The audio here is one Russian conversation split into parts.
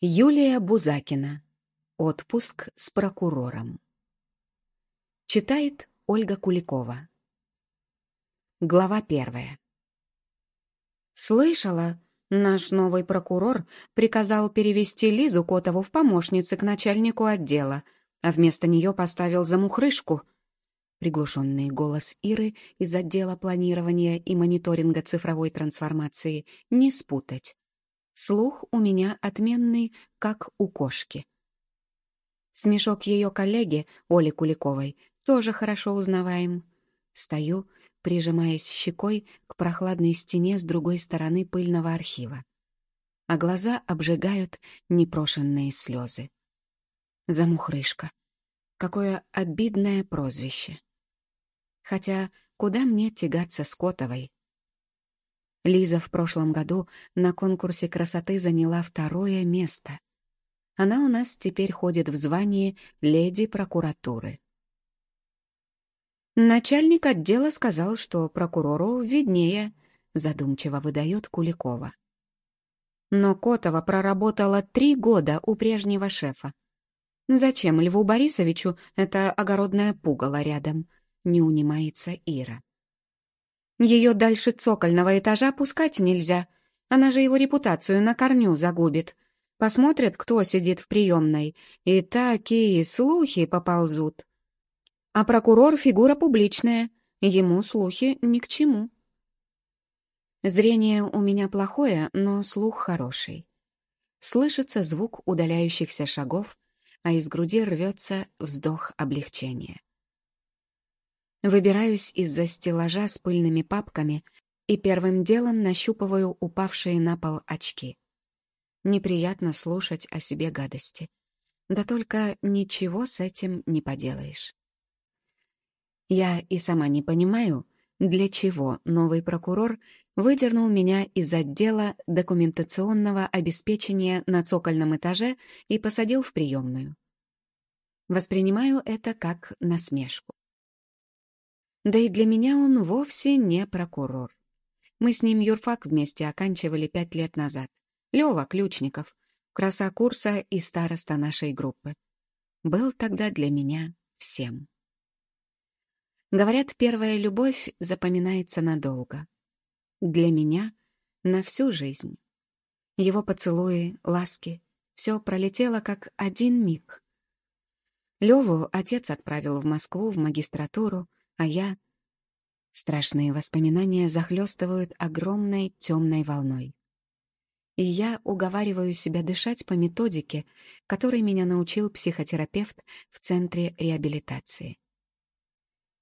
Юлия Бузакина. Отпуск с прокурором. Читает Ольга Куликова. Глава первая. Слышала, наш новый прокурор приказал перевести Лизу Котову в помощницы к начальнику отдела, а вместо нее поставил замухрышку. Приглушенный голос Иры из отдела планирования и мониторинга цифровой трансформации не спутать. Слух у меня отменный, как у кошки. Смешок ее коллеги, Оли Куликовой, тоже хорошо узнаваем. Стою, прижимаясь щекой к прохладной стене с другой стороны пыльного архива. А глаза обжигают непрошенные слезы. Замухрышка. Какое обидное прозвище. Хотя куда мне тягаться с Котовой? Лиза в прошлом году на конкурсе красоты заняла второе место. Она у нас теперь ходит в звании леди прокуратуры. Начальник отдела сказал, что прокурору виднее, задумчиво выдает Куликова. Но Котова проработала три года у прежнего шефа. Зачем Льву Борисовичу это огородное пугало рядом? Не унимается Ира. Ее дальше цокольного этажа пускать нельзя. Она же его репутацию на корню загубит. Посмотрят, кто сидит в приемной, и такие слухи поползут. А прокурор — фигура публичная, ему слухи ни к чему. Зрение у меня плохое, но слух хороший. Слышится звук удаляющихся шагов, а из груди рвется вздох облегчения. Выбираюсь из-за стеллажа с пыльными папками и первым делом нащупываю упавшие на пол очки. Неприятно слушать о себе гадости. Да только ничего с этим не поделаешь. Я и сама не понимаю, для чего новый прокурор выдернул меня из отдела документационного обеспечения на цокольном этаже и посадил в приемную. Воспринимаю это как насмешку. Да и для меня он вовсе не прокурор. Мы с ним юрфак вместе оканчивали пять лет назад. Лёва Ключников, краса курса и староста нашей группы. Был тогда для меня всем. Говорят, первая любовь запоминается надолго. Для меня — на всю жизнь. Его поцелуи, ласки — все пролетело как один миг. Леву отец отправил в Москву в магистратуру, а я... Страшные воспоминания захлестывают огромной темной волной. И я уговариваю себя дышать по методике, которой меня научил психотерапевт в Центре реабилитации.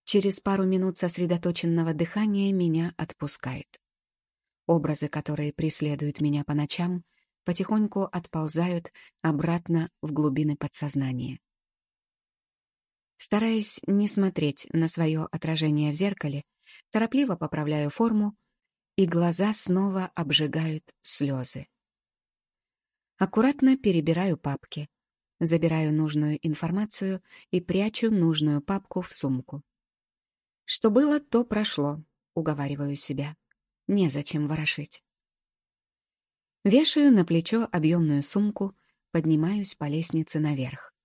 Через пару минут сосредоточенного дыхания меня отпускает. Образы, которые преследуют меня по ночам, потихоньку отползают обратно в глубины подсознания. Стараясь не смотреть на свое отражение в зеркале, торопливо поправляю форму, и глаза снова обжигают слезы. Аккуратно перебираю папки, забираю нужную информацию и прячу нужную папку в сумку. Что было, то прошло, уговариваю себя. Незачем ворошить. Вешаю на плечо объемную сумку, поднимаюсь по лестнице наверх.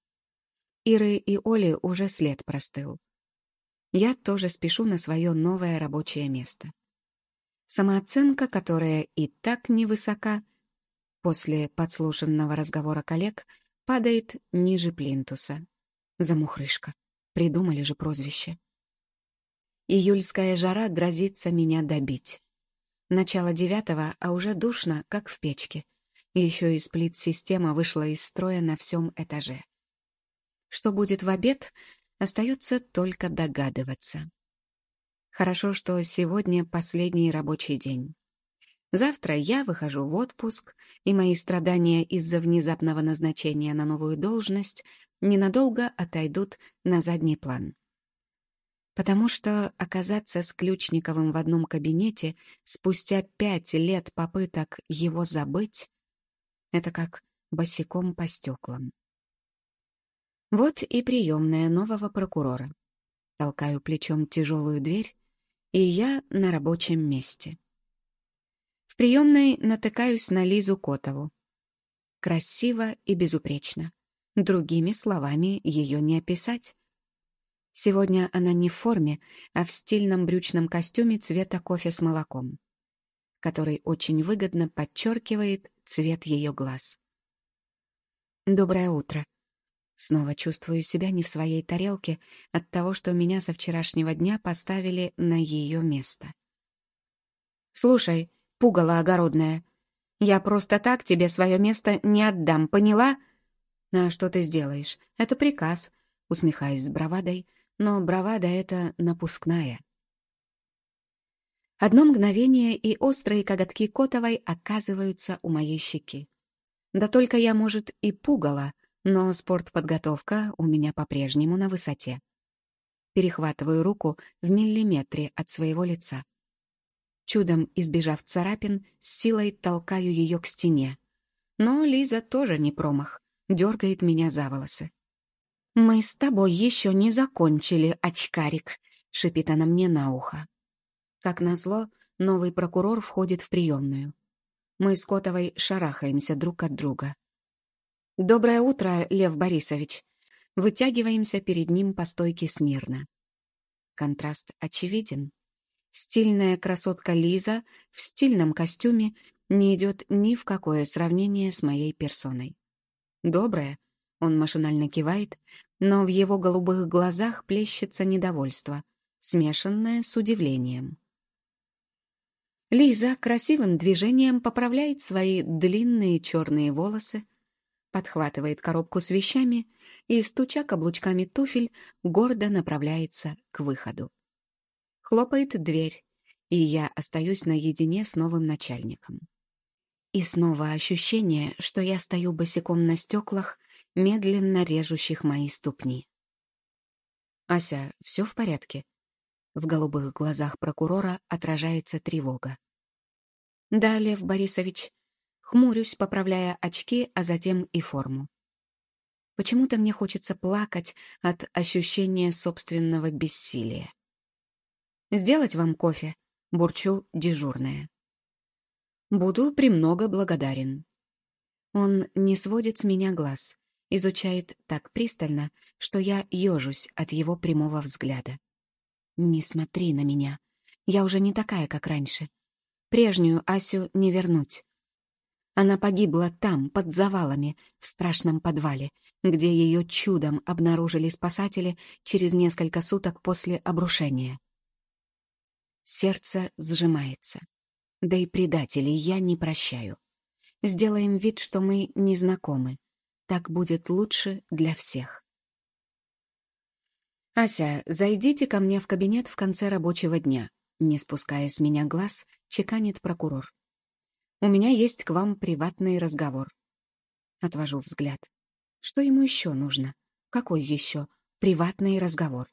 Иры и Оли уже след простыл. Я тоже спешу на свое новое рабочее место. Самооценка, которая и так невысока, после подслушанного разговора коллег падает ниже плинтуса. Замухрышка. Придумали же прозвище. Июльская жара грозится меня добить. Начало девятого, а уже душно, как в печке. Еще и сплит-система вышла из строя на всем этаже. Что будет в обед, остается только догадываться. Хорошо, что сегодня последний рабочий день. Завтра я выхожу в отпуск, и мои страдания из-за внезапного назначения на новую должность ненадолго отойдут на задний план. Потому что оказаться с Ключниковым в одном кабинете спустя пять лет попыток его забыть — это как босиком по стеклам. Вот и приемная нового прокурора. Толкаю плечом тяжелую дверь, и я на рабочем месте. В приемной натыкаюсь на Лизу Котову. Красиво и безупречно. Другими словами ее не описать. Сегодня она не в форме, а в стильном брючном костюме цвета кофе с молоком, который очень выгодно подчеркивает цвет ее глаз. «Доброе утро», Снова чувствую себя не в своей тарелке от того, что меня со вчерашнего дня поставили на ее место. «Слушай, пугало огородное, я просто так тебе свое место не отдам, поняла?» «А что ты сделаешь? Это приказ», — усмехаюсь с бравадой, но бравада — это напускная. Одно мгновение, и острые коготки Котовой оказываются у моей щеки. Да только я, может, и пугала, но спортподготовка у меня по-прежнему на высоте. Перехватываю руку в миллиметре от своего лица. Чудом избежав царапин, с силой толкаю ее к стене. Но Лиза тоже не промах, дергает меня за волосы. «Мы с тобой еще не закончили, очкарик», — шипит она мне на ухо. Как назло, новый прокурор входит в приемную. Мы с Котовой шарахаемся друг от друга. «Доброе утро, Лев Борисович!» Вытягиваемся перед ним по стойке смирно. Контраст очевиден. Стильная красотка Лиза в стильном костюме не идет ни в какое сравнение с моей персоной. «Доброе?» — он машинально кивает, но в его голубых глазах плещется недовольство, смешанное с удивлением. Лиза красивым движением поправляет свои длинные черные волосы, подхватывает коробку с вещами и, стуча каблучками туфель, гордо направляется к выходу. Хлопает дверь, и я остаюсь наедине с новым начальником. И снова ощущение, что я стою босиком на стеклах, медленно режущих мои ступни. «Ася, все в порядке?» В голубых глазах прокурора отражается тревога. «Да, Лев Борисович, Хмурюсь, поправляя очки, а затем и форму. Почему-то мне хочется плакать от ощущения собственного бессилия. «Сделать вам кофе?» — бурчу дежурная. «Буду премного благодарен». Он не сводит с меня глаз, изучает так пристально, что я ежусь от его прямого взгляда. «Не смотри на меня. Я уже не такая, как раньше. Прежнюю Асю не вернуть. Она погибла там, под завалами, в страшном подвале, где ее чудом обнаружили спасатели через несколько суток после обрушения. Сердце сжимается. Да и предателей я не прощаю. Сделаем вид, что мы не знакомы. Так будет лучше для всех. «Ася, зайдите ко мне в кабинет в конце рабочего дня», не спуская с меня глаз, чеканит прокурор. У меня есть к вам приватный разговор. Отвожу взгляд. Что ему еще нужно? Какой еще приватный разговор?